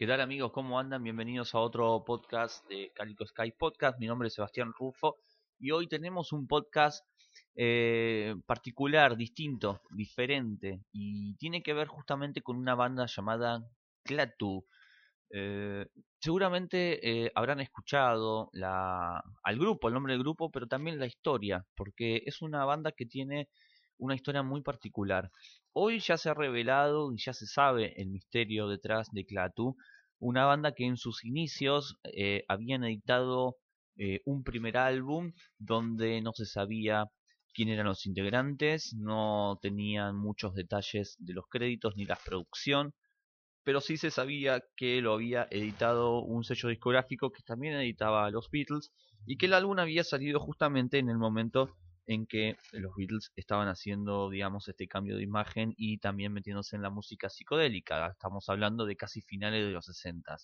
¿Qué tal amigos? ¿Cómo andan? Bienvenidos a otro podcast de Calico Sky Podcast. Mi nombre es Sebastián Rufo y hoy tenemos un podcast eh, particular, distinto, diferente y tiene que ver justamente con una banda llamada Clatu. Eh, seguramente eh, habrán escuchado la, al grupo, el nombre del grupo, pero también la historia, porque es una banda que tiene una historia muy particular. Hoy ya se ha revelado y ya se sabe el misterio detrás de Clatu, una banda que en sus inicios eh, habían editado eh, un primer álbum donde no se sabía quién eran los integrantes, no tenían muchos detalles de los créditos ni la producción, pero sí se sabía que lo había editado un sello discográfico que también editaba a los Beatles y que el álbum había salido justamente en el momento en que los Beatles estaban haciendo, digamos, este cambio de imagen y también metiéndose en la música psicodélica. Estamos hablando de casi finales de los 60.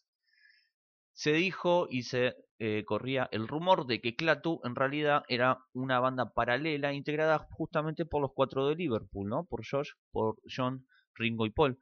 Se dijo y se eh, corría el rumor de que Clatu en realidad era una banda paralela integrada justamente por los cuatro de Liverpool, ¿no? Por George, por John, Ringo y Paul.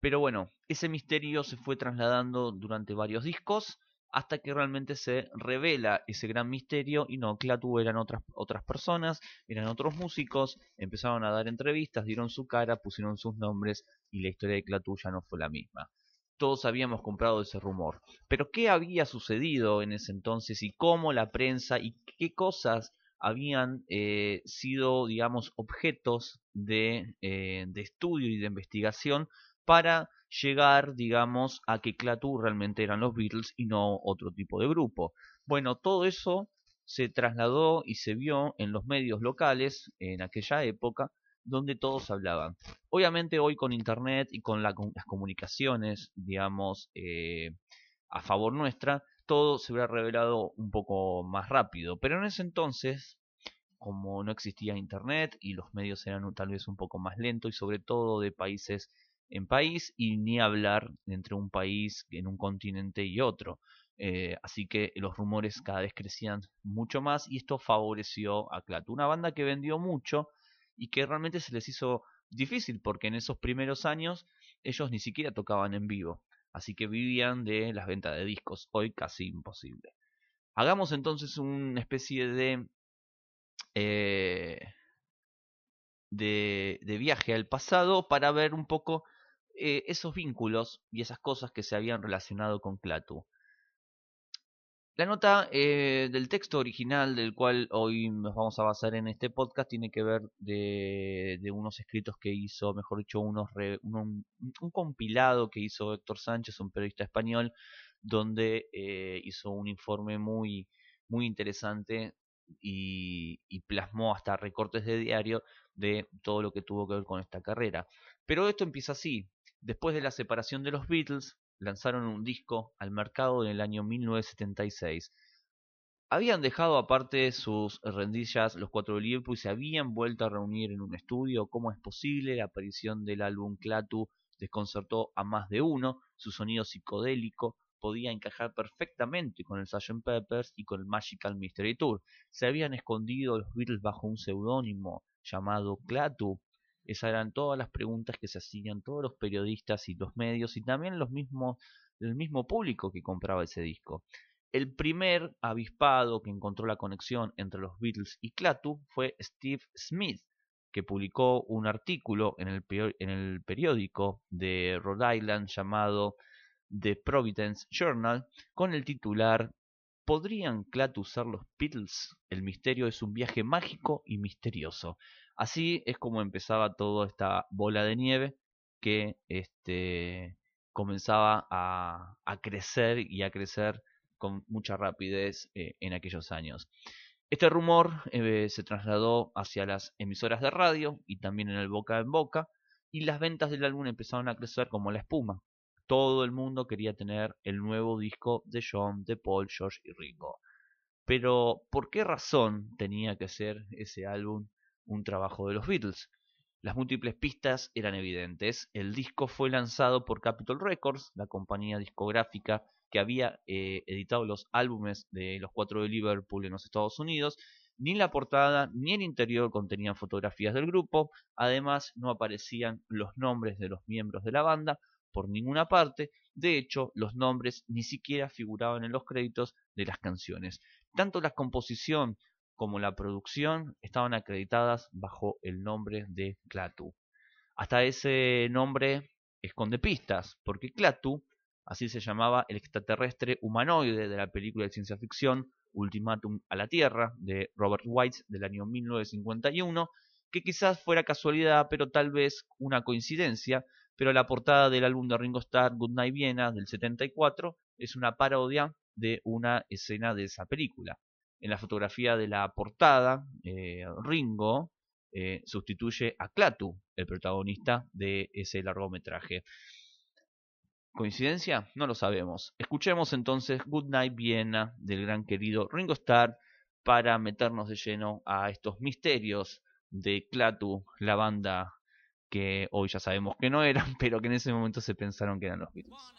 Pero bueno, ese misterio se fue trasladando durante varios discos hasta que realmente se revela ese gran misterio y no, Clatu eran otras, otras personas, eran otros músicos, empezaron a dar entrevistas, dieron su cara, pusieron sus nombres y la historia de Clatu ya no fue la misma. Todos habíamos comprado ese rumor. Pero ¿qué había sucedido en ese entonces y cómo la prensa y qué cosas habían eh, sido, digamos, objetos de, eh, de estudio y de investigación para llegar, digamos, a que Clatu realmente eran los Beatles y no otro tipo de grupo. Bueno, todo eso se trasladó y se vio en los medios locales en aquella época donde todos hablaban. Obviamente hoy con Internet y con, las comunicaciones, digamos, eh, a favor nuestra, todo se hubiera revelado un poco más rápido. Pero en ese entonces, como no existía Internet y los medios eran tal vez un poco más lentos y sobre todo de países en país y ni hablar entre un país en un continente y otro. Eh, así que los rumores cada vez crecían mucho más y esto favoreció a Clatu, una banda que vendió mucho y que realmente se les hizo difícil porque en esos primeros años ellos ni siquiera tocaban en vivo, así que vivían de las ventas de discos, hoy casi imposible. Hagamos entonces una especie de, eh, de, de viaje al pasado para ver un poco eh, esos vínculos y esas cosas que se habían relacionado con Clatu. La nota eh, del texto original del cual hoy nos vamos a basar en este podcast tiene que ver de, unos escritos que hizo, mejor dicho, unos un, compilado que hizo Héctor Sánchez, un periodista español, donde eh, hizo un informe muy, muy interesante y, y, plasmó hasta recortes de diario de todo lo que tuvo que ver con esta carrera. Pero esto empieza así. Después de la separación de los Beatles, lanzaron un disco al mercado en el año 1976. Habían dejado aparte sus rendillas los cuatro de Liverpool y se habían vuelto a reunir en un estudio. ¿Cómo es posible? La aparición del álbum Clatu desconcertó a más de uno. Su sonido psicodélico podía encajar perfectamente con el Sgt. Peppers y con el Magical Mystery Tour. Se habían escondido los Beatles bajo un seudónimo llamado Clatu esas eran todas las preguntas que se hacían todos los periodistas y los medios y también los mismos, el mismo público que compraba ese disco. El primer avispado que encontró la conexión entre los Beatles y Clatu fue Steve Smith, que publicó un artículo en el, periódico de Rhode Island llamado The Providence Journal con el titular ¿Podrían Clatu ser los Beatles? El misterio es un viaje mágico y misterioso. Así es como empezaba toda esta bola de nieve que este, comenzaba a, crecer y a crecer con mucha rapidez eh, en aquellos años. Este rumor eh, se trasladó hacia las emisoras de radio y también en el boca en boca y las ventas del álbum empezaron a crecer como la espuma. Todo el mundo quería tener el nuevo disco de John, de Paul, George y Ringo. Pero, ¿por qué razón tenía que ser ese álbum un trabajo de los Beatles. Las múltiples pistas eran evidentes. El disco fue lanzado por Capitol Records, la compañía discográfica que había eh, editado los álbumes de los cuatro de Liverpool en los Estados Unidos. Ni la portada ni el interior contenían fotografías del grupo. Además, no aparecían los nombres de los miembros de la banda, por ninguna parte, de hecho los nombres ni siquiera figuraban en los créditos de las canciones. Tanto la composición como la producción estaban acreditadas bajo el nombre de Clatu. Hasta ese nombre esconde pistas, porque Clatu, así se llamaba el extraterrestre humanoide de la película de ciencia ficción Ultimátum a la Tierra de Robert White del año 1951, que quizás fuera casualidad, pero tal vez una coincidencia, pero la portada del álbum de Ringo Starr, Goodnight Viena, del 74, es una parodia de una escena de esa película. En la fotografía de la portada, eh, Ringo eh, sustituye a Clatu, el protagonista de ese largometraje. ¿Coincidencia? No lo sabemos. Escuchemos entonces Goodnight Viena del gran querido Ringo Starr para meternos de lleno a estos misterios de Clatu, la banda que hoy ya sabemos que no eran, pero que en ese momento se pensaron que eran los Beatles.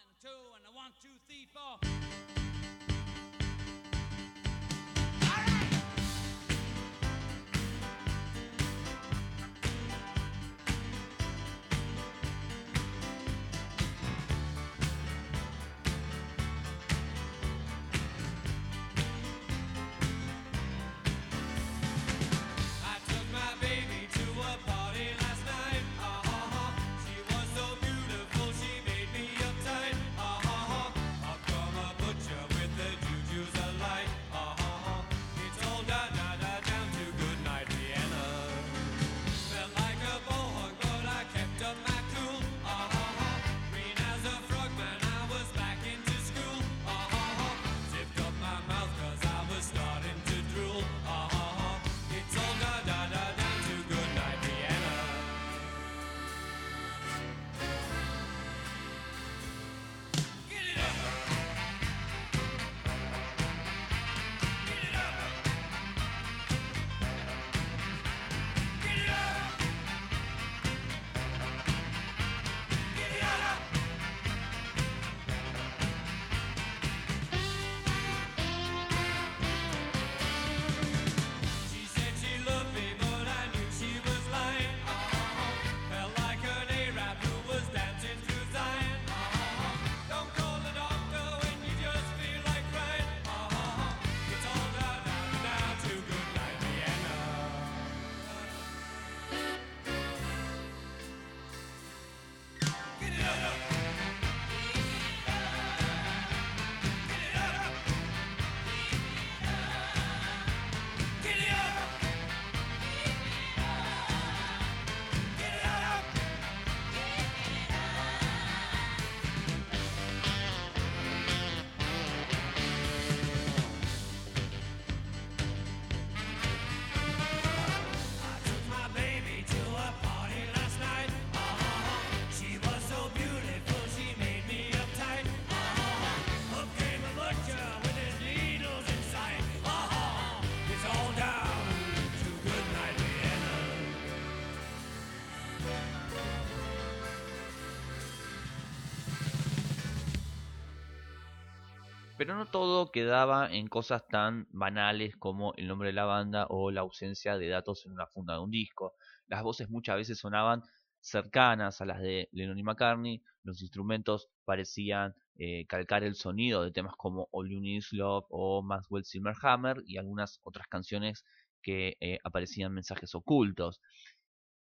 Pero no todo quedaba en cosas tan banales como el nombre de la banda o la ausencia de datos en una funda de un disco. Las voces muchas veces sonaban cercanas a las de Lennon y McCartney, los instrumentos parecían eh, calcar el sonido de temas como All You Need Love o Maxwell Silverhammer y algunas otras canciones que eh, aparecían mensajes ocultos.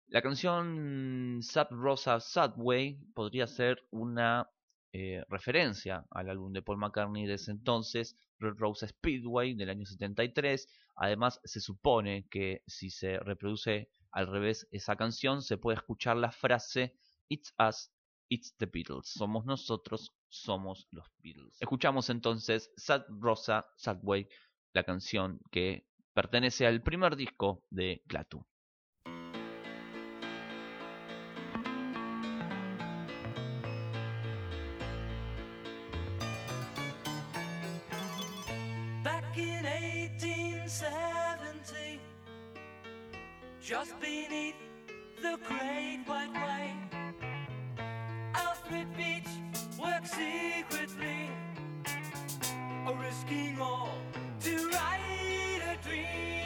La canción Sub Rosa Subway podría ser una eh, referencia al álbum de Paul McCartney de ese entonces, Red Rose Speedway del año 73. Además, se supone que si se reproduce al revés esa canción, se puede escuchar la frase It's us, it's the Beatles. Somos nosotros, somos los Beatles. Escuchamos entonces Sad Rosa Sadway, la canción que pertenece al primer disco de Clatu. Just beneath the great white way. Alfred Beach works secretly, risking all to write a dream.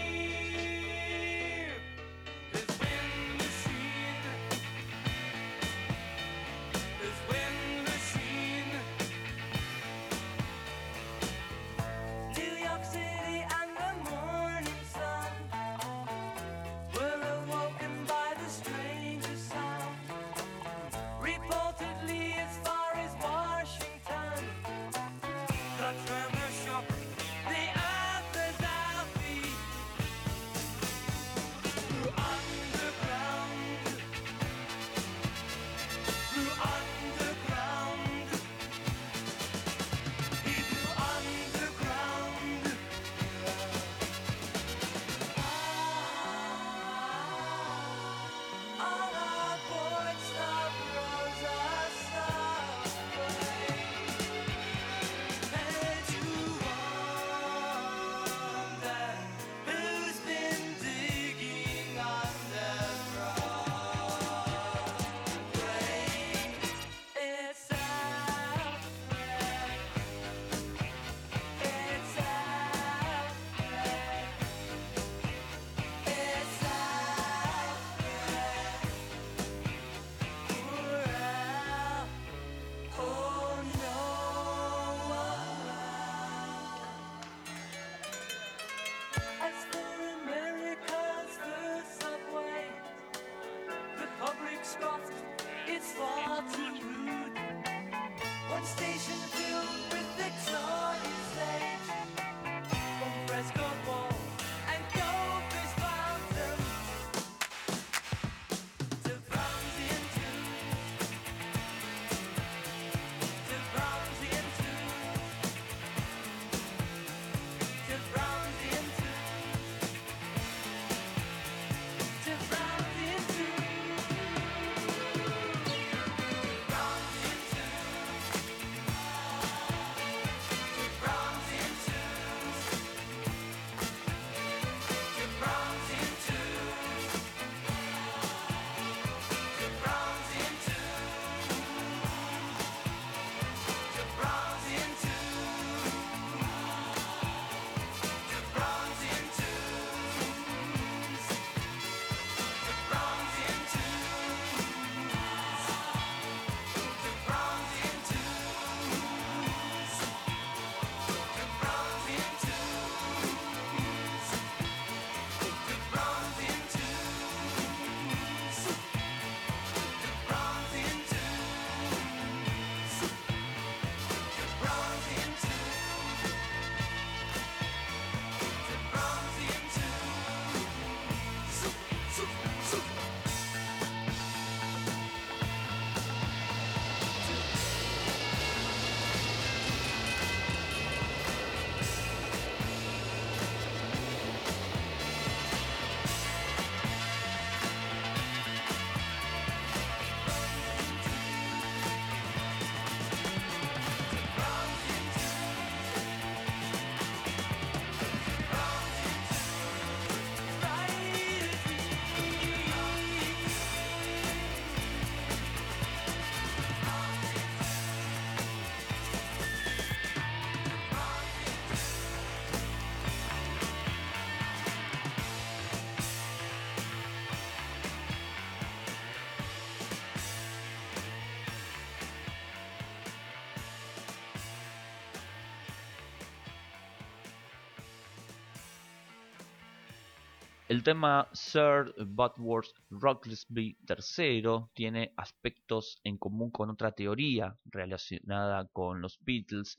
El tema Sir Butworth Rocklesby III tiene aspectos en común con otra teoría relacionada con los Beatles,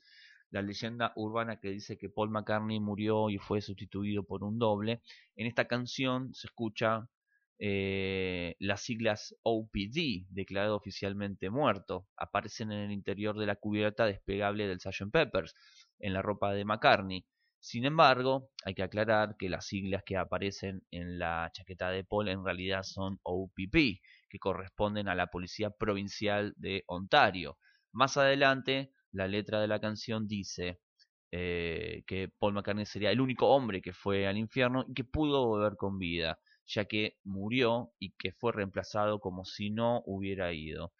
la leyenda urbana que dice que Paul McCartney murió y fue sustituido por un doble. En esta canción se escucha eh, las siglas OPD, declarado oficialmente muerto, aparecen en el interior de la cubierta despegable del Sgt. Peppers, en la ropa de McCartney. Sin embargo, hay que aclarar que las siglas que aparecen en la chaqueta de Paul en realidad son OPP, que corresponden a la Policía Provincial de Ontario. Más adelante, la letra de la canción dice eh, que Paul McCartney sería el único hombre que fue al infierno y que pudo volver con vida, ya que murió y que fue reemplazado como si no hubiera ido.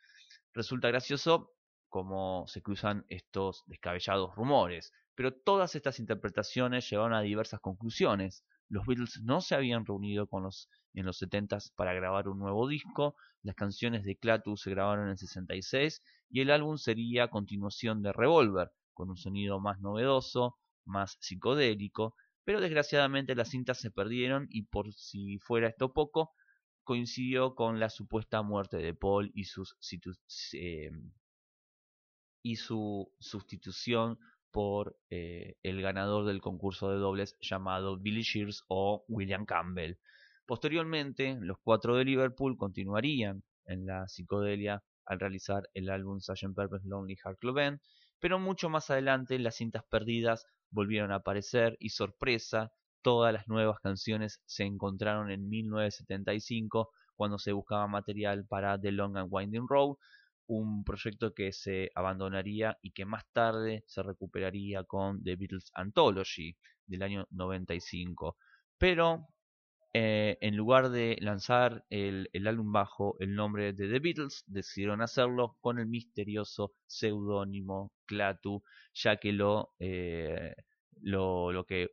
Resulta gracioso cómo se cruzan estos descabellados rumores, pero todas estas interpretaciones llevaron a diversas conclusiones. Los Beatles no se habían reunido con los en los 70 para grabar un nuevo disco, las canciones de Clatus se grabaron en 66 y el álbum sería continuación de Revolver, con un sonido más novedoso, más psicodélico, pero desgraciadamente las cintas se perdieron y por si fuera esto poco, coincidió con la supuesta muerte de Paul y, eh, y su sustitución por eh, el ganador del concurso de dobles llamado Billy Shears o William Campbell. Posteriormente, los cuatro de Liverpool continuarían en la psicodelia al realizar el álbum Sgt. Purpose Lonely Heart Club pero mucho más adelante las cintas perdidas volvieron a aparecer y sorpresa, todas las nuevas canciones se encontraron en 1975 cuando se buscaba material para The Long and Winding Road, un proyecto que se abandonaría y que más tarde se recuperaría con The Beatles Anthology del año 95. Pero eh, en lugar de lanzar el, álbum bajo el nombre de The Beatles, decidieron hacerlo con el misterioso seudónimo Clatu, ya que lo, eh, que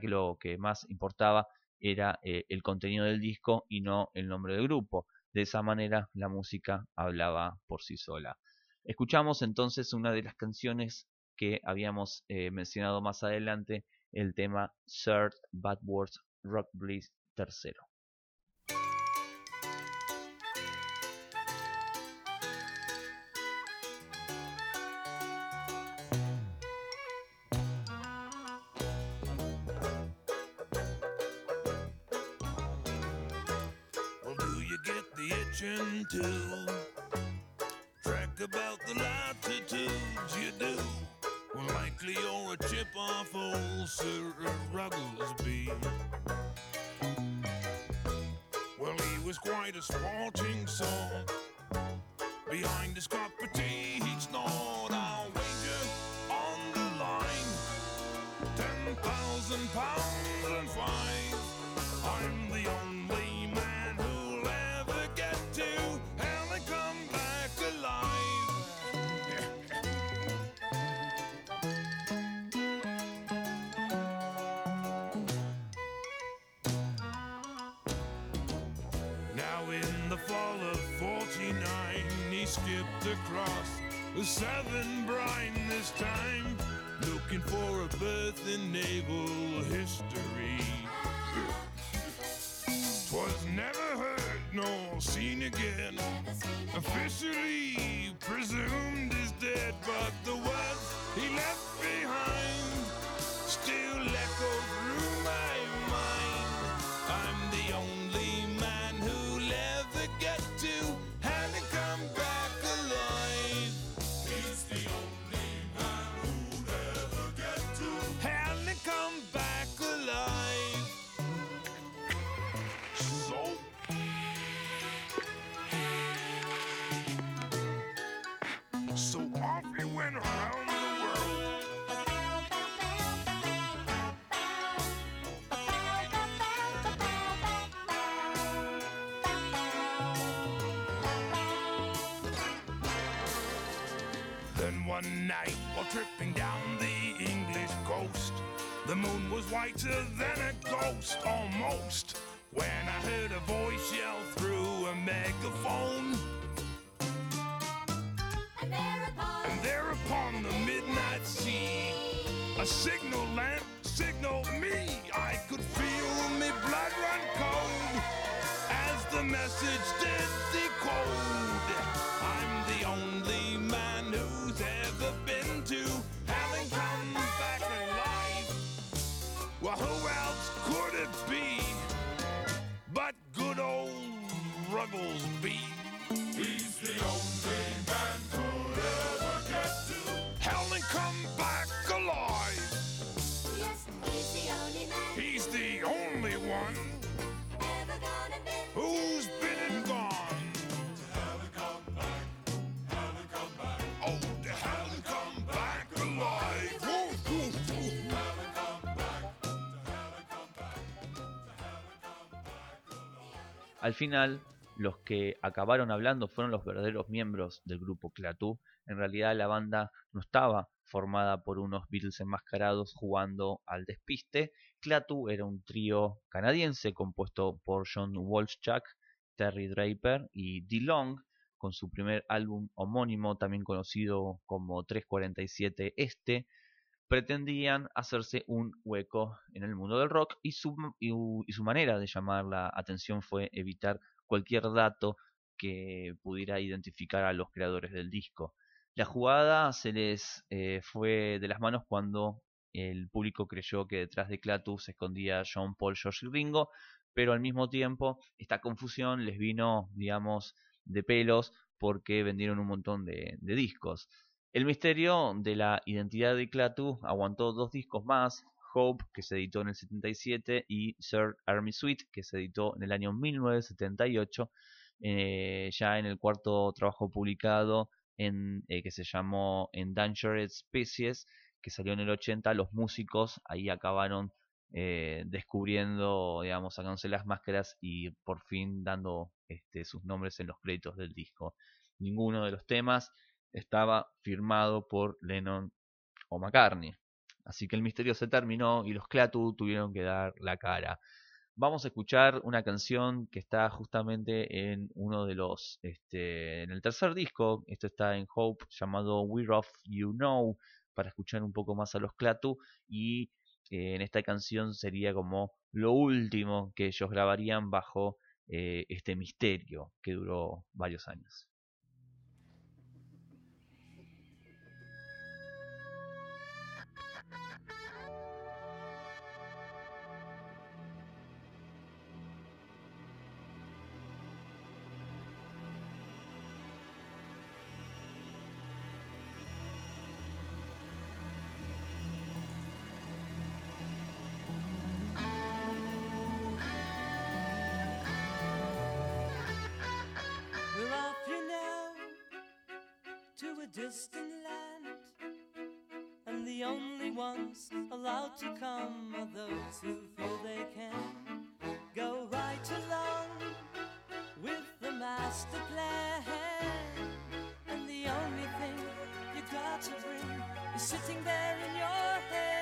que lo que más importaba era eh, el contenido del disco y no el nombre del grupo. De esa manera la música hablaba por sí sola. Escuchamos entonces una de las canciones que habíamos mencionado más adelante, el tema Third Bad Words Rock Bliss tercero. Behind the sky. Across the Southern brine this time, looking for a birth in naval history. Twas never heard nor seen again, officially presumed is dead, but the one night, while tripping down the English coast, the moon was whiter than a ghost, almost. When I heard a voice yell through a megaphone, And thereupon, and there upon the midnight sea, a signal lamp signaled me. I could feel me blood run cold as the message did decode. Al final, los que acabaron hablando fueron los verdaderos miembros del grupo Clatu. En realidad la banda no estaba formada por unos Beatles enmascarados jugando al despiste. Clatu era un trío canadiense compuesto por John Wolchak, Terry Draper y D-Long, con su primer álbum homónimo, también conocido como 347 Este, pretendían hacerse un hueco en el mundo del rock y su, manera de llamar la atención fue evitar cualquier dato que pudiera identificar a los creadores del disco. La jugada se les eh, fue de las manos cuando el público creyó que detrás de Clatu se escondía John Paul, George y Ringo, pero al mismo tiempo esta confusión les vino, digamos, de pelos porque vendieron un montón de discos. El misterio de la identidad de Clatu aguantó dos discos más, Hope, que se editó en el 77, y Third Army Suite, que se editó en el año 1978, eh, ya en el cuarto trabajo publicado, en, eh, que se llamó Endangered Species, que salió en el 80. Los músicos ahí acabaron eh, descubriendo, digamos, sacándose las máscaras y por fin dando este, sus nombres en los créditos del disco. Ninguno de los temas estaba firmado por Lennon o McCartney. Así que el misterio se terminó y los Clatu tuvieron que dar la cara. Vamos a escuchar una canción que está justamente en uno de los, este, en el tercer disco, esto está en Hope, llamado We're Off You Know, para escuchar un poco más a los Clatu y eh, en esta canción sería como lo último que ellos grabarían bajo eh, este misterio que duró varios años. To a distant land. And the only ones allowed to come are those who feel they can go right along with the master plan. And the only thing you've got to bring is sitting there in your head.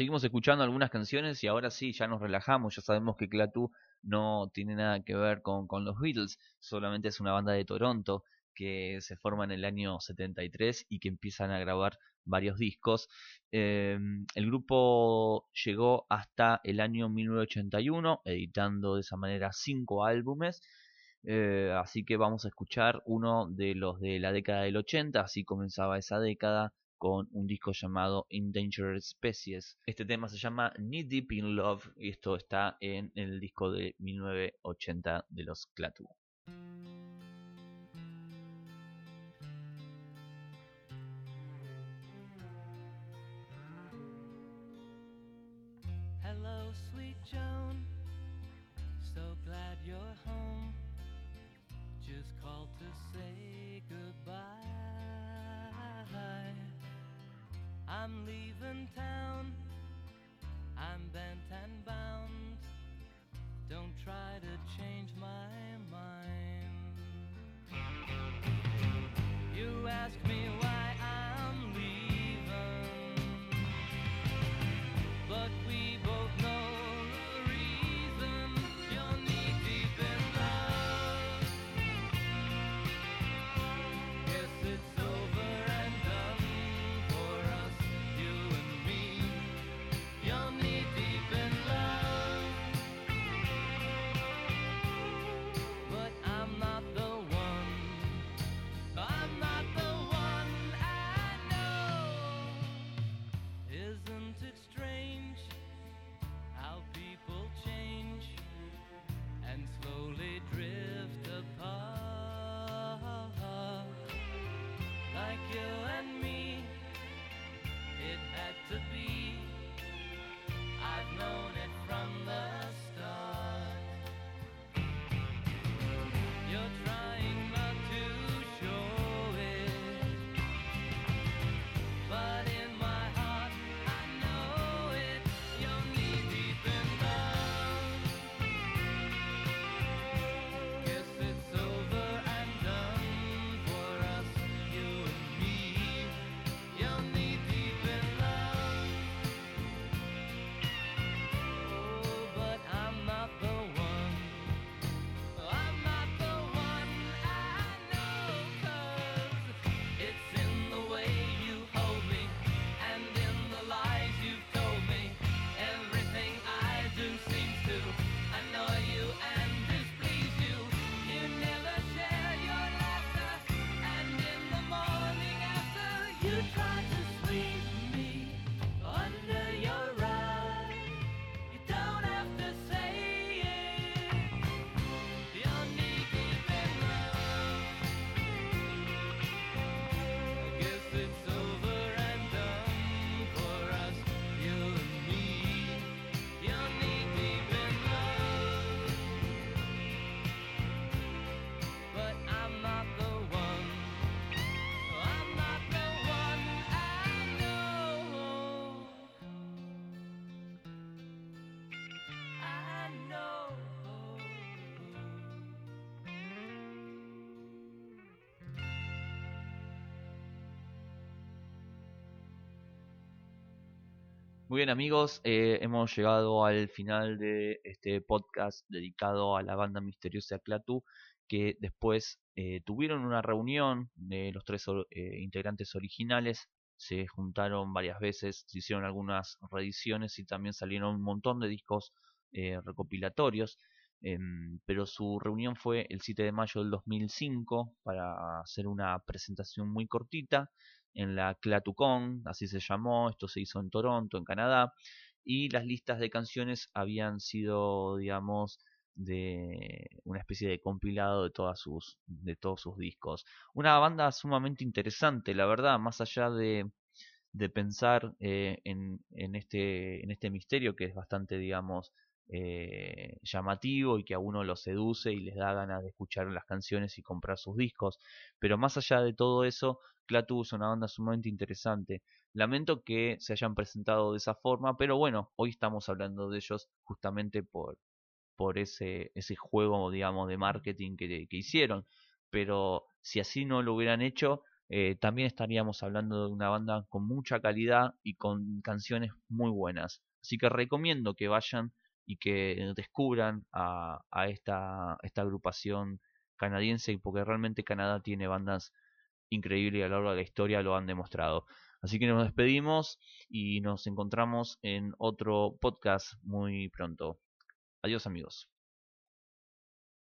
Seguimos escuchando algunas canciones y ahora sí, ya nos relajamos, ya sabemos que Clatu no tiene nada que ver con, los Beatles, solamente es una banda de Toronto que se forma en el año 73 y que empiezan a grabar varios discos. Eh, el grupo llegó hasta el año 1981, editando de esa manera cinco álbumes. Eh, así que vamos a escuchar uno de los de la década del 80, así comenzaba esa década con un disco llamado Endangered Species. Este tema se llama Knee Deep in Love y esto está en el disco de 1980 de los Clatu. Hello, sweet Joan. So glad you're home. I'm leaving town. I'm bent Muy bien amigos, eh, hemos llegado al final de este podcast dedicado a la banda misteriosa Clatu, que después eh, tuvieron una reunión de los tres eh, integrantes originales, se juntaron varias veces, se hicieron algunas reediciones y también salieron un montón de discos eh, recopilatorios, em, pero su reunión fue el 7 de mayo del 2005 para hacer una presentación muy cortita en la ClatuCon, así se llamó, esto se hizo en Toronto, en Canadá, y las listas de canciones habían sido, digamos, de una especie de compilado de todas sus de todos sus discos. Una banda sumamente interesante, la verdad, más allá de de pensar eh, en, en este en este misterio que es bastante, digamos, eh, llamativo y que a uno lo seduce y les da ganas de escuchar las canciones y comprar sus discos. Pero más allá de todo eso, Clatu es una banda sumamente interesante. Lamento que se hayan presentado de esa forma, pero bueno, hoy estamos hablando de ellos justamente por, por ese, ese juego, digamos, de marketing que, que hicieron. Pero si así no lo hubieran hecho, eh, también estaríamos hablando de una banda con mucha calidad y con canciones muy buenas. Así que recomiendo que vayan y que descubran a, a esta, esta agrupación canadiense porque realmente Canadá tiene bandas increíbles y a lo largo de la historia lo han demostrado. Así que nos despedimos y nos encontramos en otro podcast muy pronto. Adiós amigos.